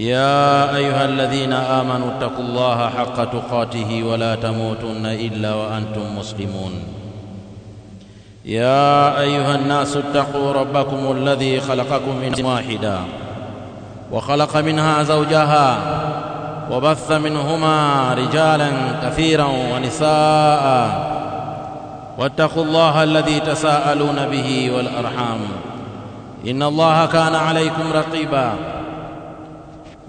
يا أيها الذين آمنوا اتقوا الله حق تقاته ولا تموتن إلا وأنتم مسلمون. يا أيها الناس اتقوا ربكم الذي خلقكم من واحدا وخلق منها زوجها وبث منهما رجالا كثيرا ونساء. واتقوا الله الذي تساءلون به والأرحام. إن الله كان عليكم رقيبا.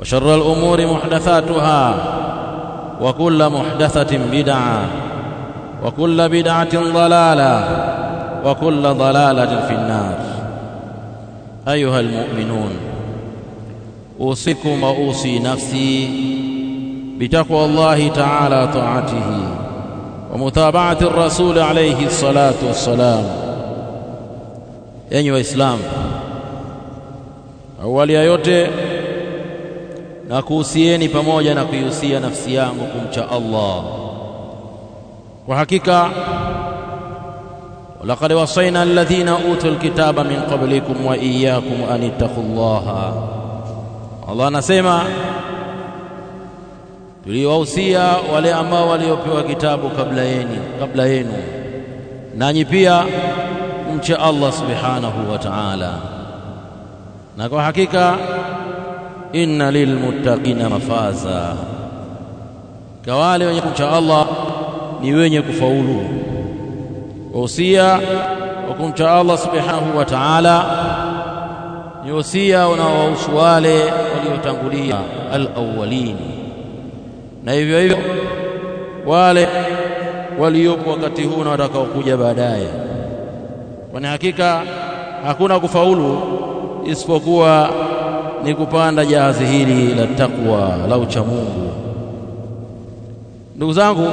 وشر الأمور محدثاتها وكل محدثة بدعة وكل بدعة ضلالة وكل ضلالة في النار. أيها المؤمنون أوصيكم وأوصي نفسي بتقوى الله تعالى طاعته ومتابعة الرسول عليه الصلاة والسلام. waislamu awali ya yote na kuhusieni pamoja na kuihusia nafsi yangu kumcha Allah. Kwa hakika walaqad wasaina alladhina utul kitaba min qablikum wa iyyakum an ittaqullaha. Allah anasema tuliwahusia wale ambao waliopewa kitabu kabla yenu kabla yenu. Nanyi pia mche Allah subhanahu wa ta'ala. Na kwa hakika inna lilmuttaqina mafaza. Kwa wale wenye kumcha Allah ni wenye kufaulu. Wahusia wa kumcha Allah subhanahu wa ta'ala ni wasia unaowahusu wale waliotangulia al-awwalin. Na hivyo hivyo wale waliopo wakati huu na watakaokuja baadaye. Kwani hakika hakuna kufaulu isipokuwa ni kupanda jahazi hili la takwa la ucha Mungu. ndugu zangu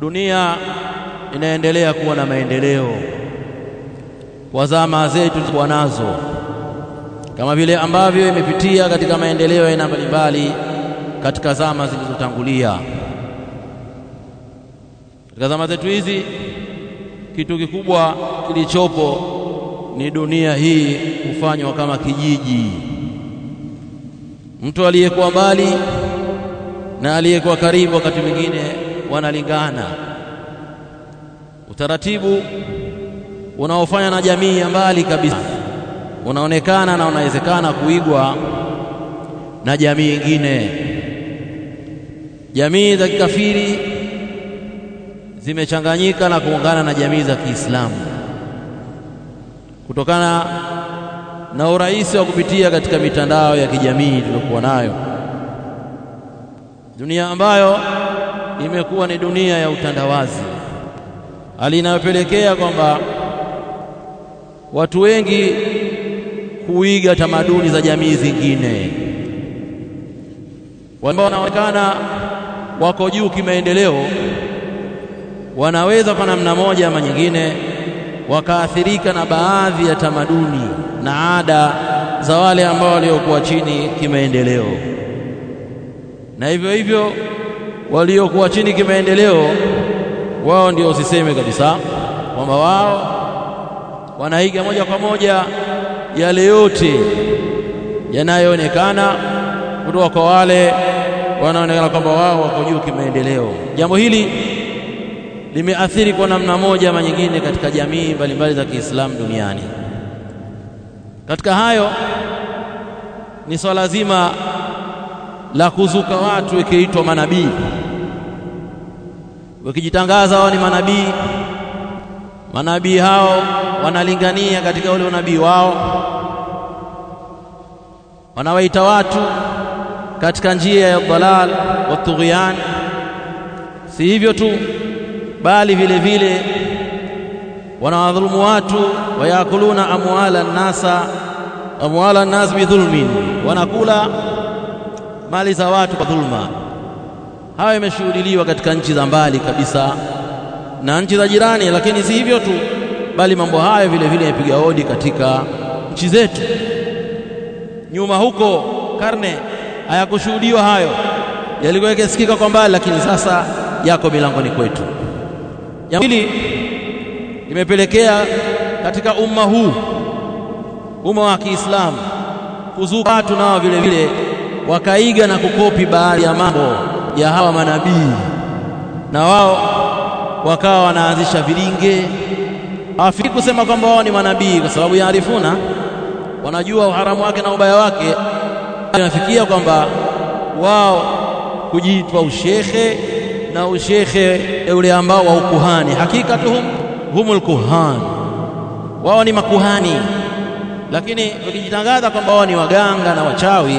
dunia inaendelea kuwa na maendeleo kwa zama zetu tulikuwa nazo kama vile ambavyo imepitia katika maendeleo ya aina mbalimbali katika zama zilizotangulia. Katika zama zetu hizi, kitu kikubwa kilichopo ni dunia hii kufanywa kama kijiji. Mtu aliyekuwa mbali na aliyekuwa karibu wakati mwingine wanalingana. Utaratibu unaofanya na jamii ya mbali kabisa unaonekana na unawezekana kuigwa na jamii nyingine jamii za kikafiri zimechanganyika na kuungana na jamii za Kiislamu kutokana na urahisi wa kupitia katika mitandao ya kijamii tuliyokuwa nayo, dunia ambayo imekuwa ni dunia ya utandawazi, hali inayopelekea kwamba watu wengi kuiga tamaduni za jamii zingine. Ambao wanaonekana wako juu kimaendeleo wanaweza kwa namna moja ama nyingine wakaathirika na baadhi ya tamaduni na ada za wale ambao waliokuwa chini kimaendeleo, na hivyo hivyo waliokuwa chini kimaendeleo, wao ndio usiseme kabisa kwamba wao wanaiga moja kwa moja yale yote yanayoonekana kutoka kwa wale wanaonekana kwamba wao wako juu kimaendeleo. Jambo hili limeathiri kwa namna moja ama nyingine katika jamii mbalimbali za Kiislamu duniani. Katika hayo ni swala zima la kuzuka watu ikiitwa manabii. Wakijitangaza wao ni manabii manabii hao wanalingania katika ule unabii wao. Wanawaita watu katika njia ya dhalal wa tughyan. Si hivyo tu bali vile vile wanawadhulumu watu wayakuluna amwala nasa amwala nas bidhulmin wanakula mali za watu kwa dhulma. Hayo yameshuhudiliwa katika nchi za mbali kabisa na nchi za jirani lakini si hivyo tu bali mambo hayo vile vile yapiga hodi katika nchi zetu. Nyuma huko karne hayakushuhudiwa hayo yalikuwa yakisikika kwa mbali lakini sasa yako milangoni kwetu jambo hili limepelekea katika umma huu umma wa Kiislamu kuzuka watu nao vile vile wakaiga na kukopi baadhi ya mambo ya hawa manabii. Na wao wakawa wanaanzisha vilinge. Hawafiki kusema kwamba wao ni manabii kwa sababu yaarifuna wanajua uharamu wake na ubaya wake. Inafikia kwamba wao kujiitwa ushekhe na ushekhe ule ambao wa ukuhani. Hakika hakikatuhum humul kuhan wao ni makuhani. Lakini ukijitangaza kwamba wao ni waganga na wachawi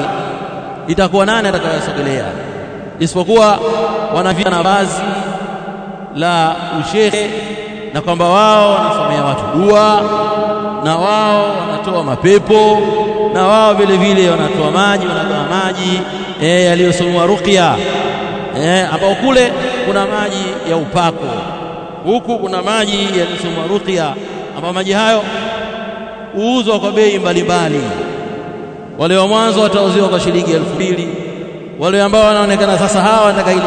itakuwa nani atakayesogelea? Isipokuwa wanavia na vazi la ushehe na kwamba wao wanasomea watu dua na wao wanatoa mapepo na wao vile vile wanatoa maji wanatoa maji eh yaliyosomwa ruqya eh ambao kule kuna maji ya upako. Huku kuna maji yaliyosomwa ruqya ambayo maji hayo huuzwa kwa bei mbalimbali. Wale wa mwanzo watauziwa kwa shilingi elfu mbili. Wale ambao wanaonekana sasa hawa wanataka ile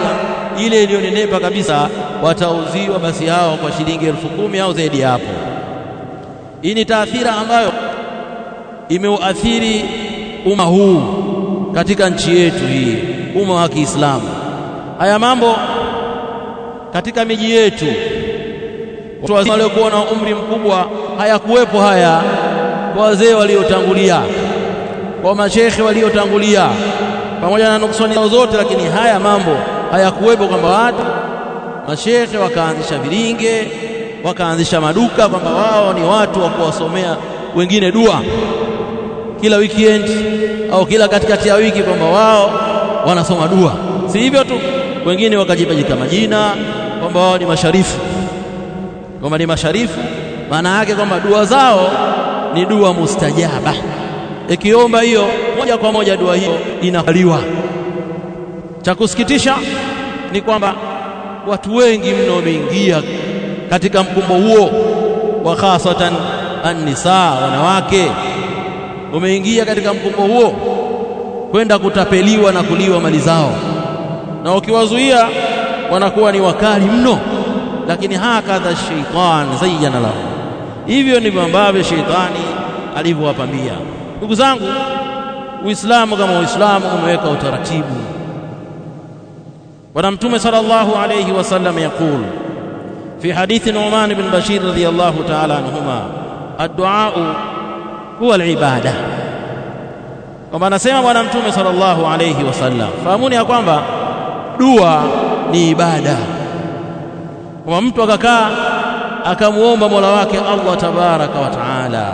ile iliyonenepa kabisa watauziwa basi hao kwa shilingi elfu kumi au zaidi hapo. Hii ni taathira ambayo imeuathiri umma huu katika nchi yetu hii umma wa Kiislamu. Haya mambo katika miji yetu. Watu wazima waliokuwa na umri mkubwa hayakuwepo haya kwa wazee waliotangulia kwa mashekhe waliotangulia pamoja na nuksani zao zote lakini haya mambo hayakuwepo kwamba watu mashekhe wakaanzisha vilinge wakaanzisha maduka kwamba wao ni watu wa kuwasomea wengine dua. Kila weekend au kila katikati ya wiki kwamba wao wanasoma dua. Si hivyo tu wengine wakajipajika majina kwamba wao ni masharifu. Kwamba ni masharifu maana yake kwamba dua zao ni dua mustajaba. Ikiomba hiyo moja kwa moja dua hiyo inakaliwa. Cha kusikitisha ni kwamba watu wengi mno wameingia katika mkumbo huo wa khasatan an-nisa wanawake. Wameingia katika mkumbo huo kwenda kutapeliwa na kuliwa mali zao. Na ukiwazuia wanakuwa ni wakali mno, lakini hakadha shaitan zayyana lahu, hivyo ndivyo ambavyo sheitani alivyowapambia. Ndugu zangu, Uislamu kama Uislamu umeweka utaratibu. Bwana Mtume sallallahu alayhi wasallam yaqul fi hadithi Nu'man bin Bashir radhiyallahu ta'ala anhuma, addu'a huwa alibada. Kwamba anasema Bwana Mtume sallallahu alayhi wasallam, fahamuni ya kwamba dua ni ibada. Kwa mtu akakaa akamuomba Mola wake Allah tabaraka wa taala.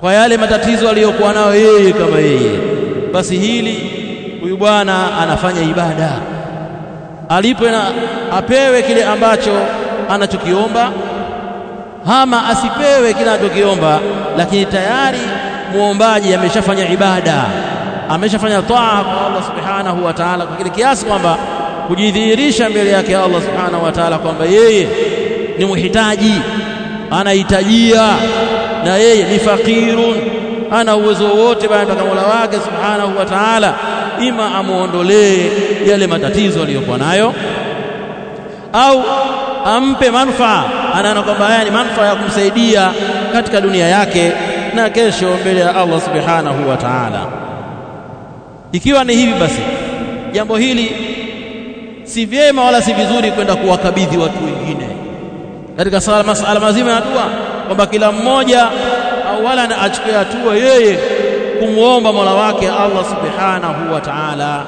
Kwa yale matatizo aliyokuwa nayo yeye kama yeye basi hili huyu bwana anafanya ibada. Alipwe na apewe kile ambacho anachokiomba ama asipewe kile anachokiomba lakini tayari muombaji ameshafanya ibada. Ameshafanya taa kwa Allah subhanahu wa ta'ala kwa kile kiasi kwamba kujidhihirisha mbele yake Allah subhanahu wa ta'ala kwamba yeye ni muhitaji anahitajia na yeye ni fakirun ana uwezo wote baada ya Mola wake subhanahu wa ta'ala ima amuondolee yale matatizo aliyokuwa nayo au ampe manufaa anaona kwamba haya ni manufaa ya kumsaidia katika dunia yake na kesho mbele ya Allah subhanahu wa ta'ala. Ikiwa ni hivi basi jambo hili si vyema wala si vizuri kwenda kuwakabidhi watu wengine. Katika sala masala mazima ya dua kwamba kila mmoja au wala achukue hatua yeye kumwomba Mola wake Allah subhanahu wa ta'ala.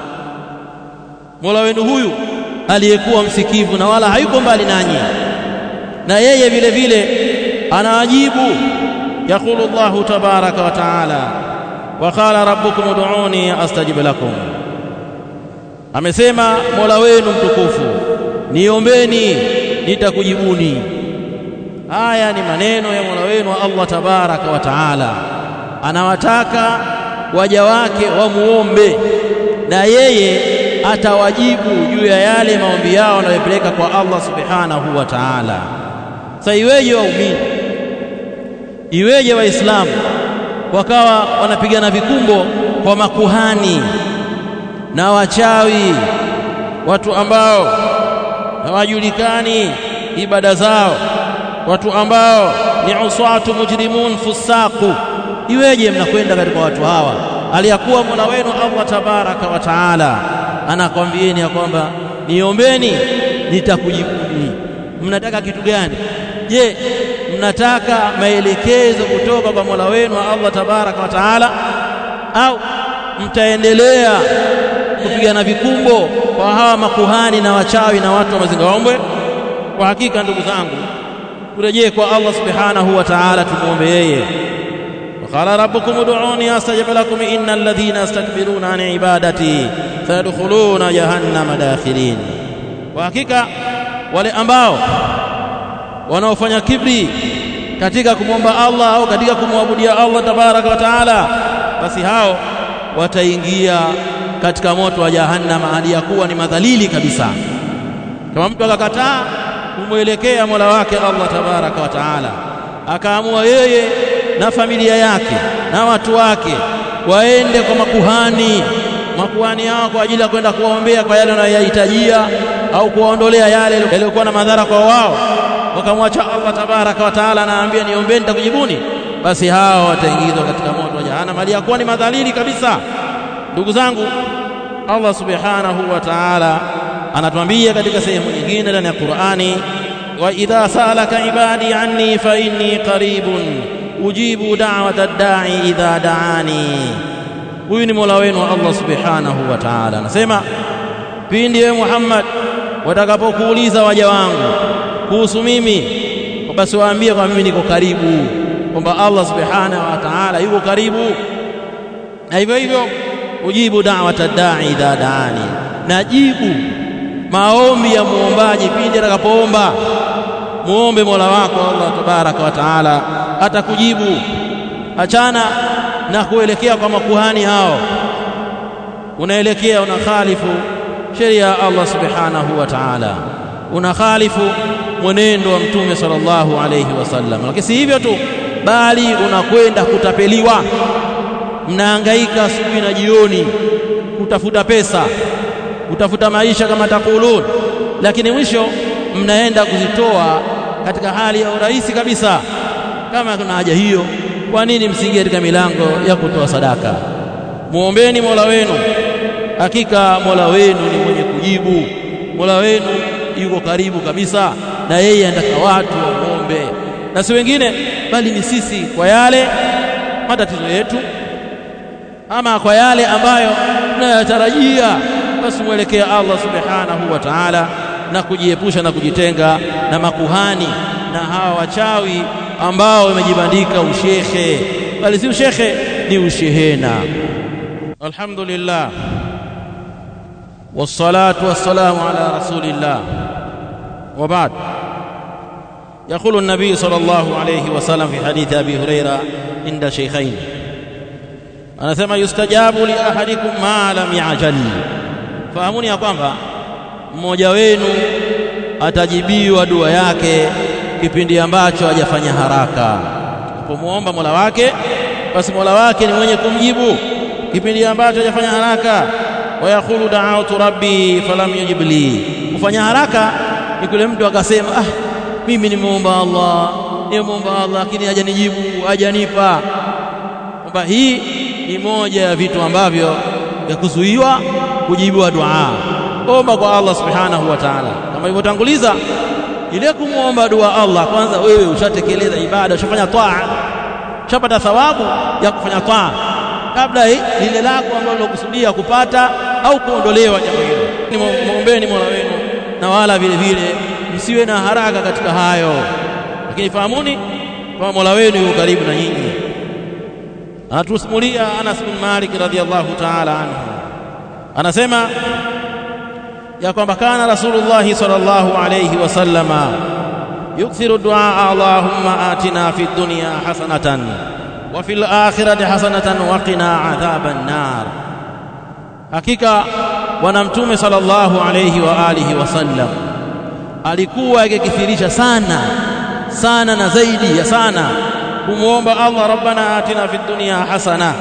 Mola wenu huyu aliyekuwa msikivu na wala hayuko mbali nanyi, na yeye vile vile anaajibu Yaqulu Allahu tabaraka wa ta'ala, wa qala rabbukum ud'uni astajib lakum, amesema Mola wenu mtukufu, niombeni nitakujibuni. Haya ni maneno ya Mola wenu wa Allah tabaraka wa taala, anawataka waja wake wamuombe na yeye atawajibu juu ya yale maombi yao wanayopeleka kwa Allah subhanahu wa taala. Sasa iweje waumini, iweje Waislamu wakawa wanapigana vikumbo kwa makuhani na wachawi, watu ambao hawajulikani ibada zao watu ambao ni uswatu mujrimun fusaku. Iweje mnakwenda katika watu hawa, aliyakuwa Mola wenu Allah tabaraka wa taala anakwambieni ya kwamba niombeni nitakujibuni. Mnataka kitu gani? Je, mnataka maelekezo kutoka kwa Mola wenu Allah tabaraka wa taala, au mtaendelea kupigana vikumbo kwa hawa makuhani na wachawi na watu wa mazingaombwe? Kwa hakika ndugu zangu turejee kwa Allah subhanahu wa ta'ala, tumuombe yeye. qala rabbukum ud'uni astajib lakum innal ladhina yastakbiruna an ibadati sayadkhuluna jahannama dakhirin, kwa hakika wale ambao wanaofanya kibri katika kumwomba Allah au katika kumwabudia Allah tabaraka wa taala, basi hao wataingia katika moto wa jahannam, hali ya kuwa ni madhalili kabisa. Kama mtu akakataa kumwelekea Mola wake Allah tabaraka wa taala, akaamua yeye na familia yake na watu wake waende kwa makuhani makuhani hao kwa ajili ya kwenda kuwaombea kwa yale wanayoyahitajia au kuwaondolea yale yaliyokuwa na madhara kwa wao, wakamwacha Allah tabaraka wa taala anaambia niombeni nitakujibuni, basi hao wataingizwa katika moto wa jahannam hali ya kuwa ni madhalili kabisa. Ndugu zangu, Allah subhanahu wa taala anatuambia katika sehemu nyingine ndani ya Qur'ani, wa idha salaka ibadi anni fa inni qaribun ujibu da'wata da'i idha da'ani. Huyu ni Mola wenu Allah subhanahu wa ta'ala anasema, pindi ewe Muhammad watakapokuuliza waja wangu kuhusu mimi, basi waambie kwamba mimi niko karibu, kwamba Allah subhanahu wa ta'ala yuko karibu, na hivyo hivyo ujibu da'wata da'i idha da'ani, najibu maombi ya muombaji pindi atakapoomba. Muombe Mola wako Allah tabaraka wa taala, atakujibu. Achana na kuelekea kwa makuhani hao, unaelekea unakhalifu sheria ya Allah subhanahu wa taala, unakhalifu mwenendo wa Mtume sallallahu alayhi wasallam. Lakini si hivyo tu, bali unakwenda kutapeliwa. Mnahangaika asubuhi na jioni kutafuta pesa kutafuta maisha kama takulun, lakini mwisho mnaenda kuzitoa katika hali ya urahisi kabisa. Kama kuna haja hiyo, kwa nini msingie katika milango ya kutoa sadaka? Muombeni Mola wenu, hakika Mola wenu ni mwenye kujibu. Mola wenu yuko karibu kabisa, na yeye anataka watu wamwombe, na si wengine, bali ni sisi, kwa yale matatizo yetu ama kwa yale ambayo tunayatarajia basi mwelekea Allah subhanahu wa ta'ala na kujiepusha na kujitenga na makuhani na hawa wachawi ambao wamejibandika ushekhe, bali si ushekhe, ni ushehena. Alhamdulillah wassalatu wassalamu ala rasulillah wa ba'd. يقول النبي صلى الله عليه وسلم في حديث أبي هريرة عند شيخين anasema yustajabu li ahadikum ma lam ya'jal fahamuni ya kwamba mmoja wenu atajibiwa dua yake kipindi ambacho hajafanya haraka. apomuomba Mola wake, basi Mola wake ni mwenye kumjibu kipindi ambacho hajafanya haraka. wa yaqulu da'awtu rabbi falam yujib li, kufanya haraka ni kule mtu akasema, ah, mimi nimeomba Allah, nimeomba Allah lakini hajanijibu, hajanipa. Kwamba hii ni moja ya vitu ambavyo vya kuzuiwa kujibiwa dua. Omba kwa Allah subhanahu wa ta'ala, kama ilivyotanguliza ile kumwomba dua Allah. Kwanza wewe ushatekeleza ibada, ushafanya taa, ushapata thawabu ya kufanya taa. kabla lile lako ambalo lilokusudia kupata au kuondolewa jambo hilo. Muombeeni Mola wenu na wala vile vile msiwe na haraka katika hayo, lakini fahamuni kwamba Mola wenu yuko karibu na nyinyi. Anatusimulia Anas bin Malik radhiallahu ta'ala anhu, anasema ya kwamba kana Rasulullah sallallahu alayhi wasallama yukthiru duaa Allahumma atina fi dunya hasanatan wa fil akhirati hasanatan wa qina adhaban nar. Hakika bwana mtume sallallahu alayhi wa alihi wasallam alikuwa akikithirisha sana sana na zaidi ya sana kumwomba Allah, rabbana atina fid dunya hasana,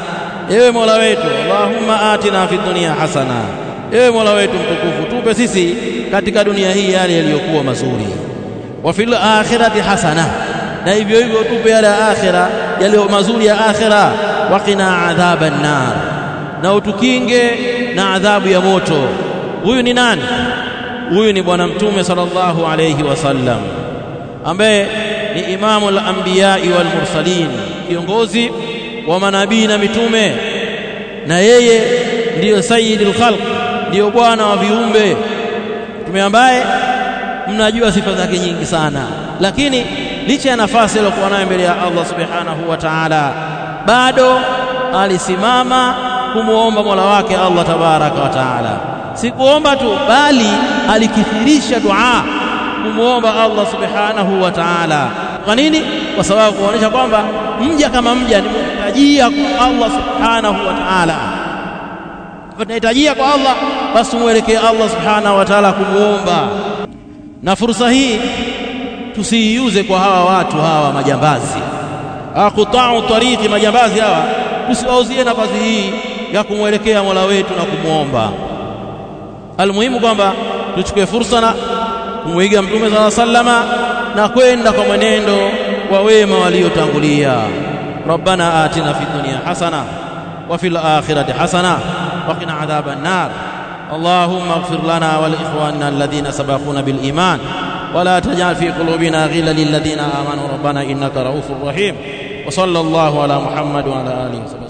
ewe mola wetu, allahumma atina fid dunya hasana, ewe mola wetu mtukufu, tupe sisi katika dunia hii yale yaliyokuwa mazuri, wa fil akhirati hasana, na hivyo hivyo tupe yale ya akhira yaliyo mazuri ya akhira, wa qina adhaban nar, na utukinge na adhabu ya moto. Huyu ni nani? Huyu ni bwana mtume sallallahu alayhi wasallam ambaye ni imamu al-anbiyai wal mursalin, kiongozi wa manabii na mitume, na yeye ndiyo sayyidul khalq, ndiyo bwana wa viumbe, mtume ambaye mnajua sifa zake nyingi sana, lakini licha ya nafasi aliyokuwa nayo mbele ya Allah subhanahu wa ta'ala, bado alisimama kumwomba mola wake Allah tabaraka wa ta'ala. Sikuomba tu, bali alikithirisha dua kumwomba Allah subhanahu wa ta'ala. Kwa nini? Kwa sababu kuonyesha kwamba mja kama mja ni mhitajia kwa Allah subhanahu wa ta'ala. Tunahitajia kwa Allah, basi tumwelekee Allah subhanahu wa ta'ala kumwomba. Na fursa hii tusiiuze kwa hawa watu hawa majambazi, akutau tariki, majambazi hawa, tusiwauzie nafasi hii ya kumwelekea Mola wetu na kumwomba. Almuhimu kwamba tuchukue fursa na kumwiga Mtume sala sallama na kwenda kwa mwenendo wa wema waliotangulia. Rabbana atina fid dunya hasana wa fil akhirati hasana wa qina adhaban nar. Allahumma ighfir lana wa li ikhwanina alladhina sabaquna bil iman قلوبنا غلا للذين امنوا ربنا انك رؤوف رحيم وصلى الله على محمد وعلى اله sallallahu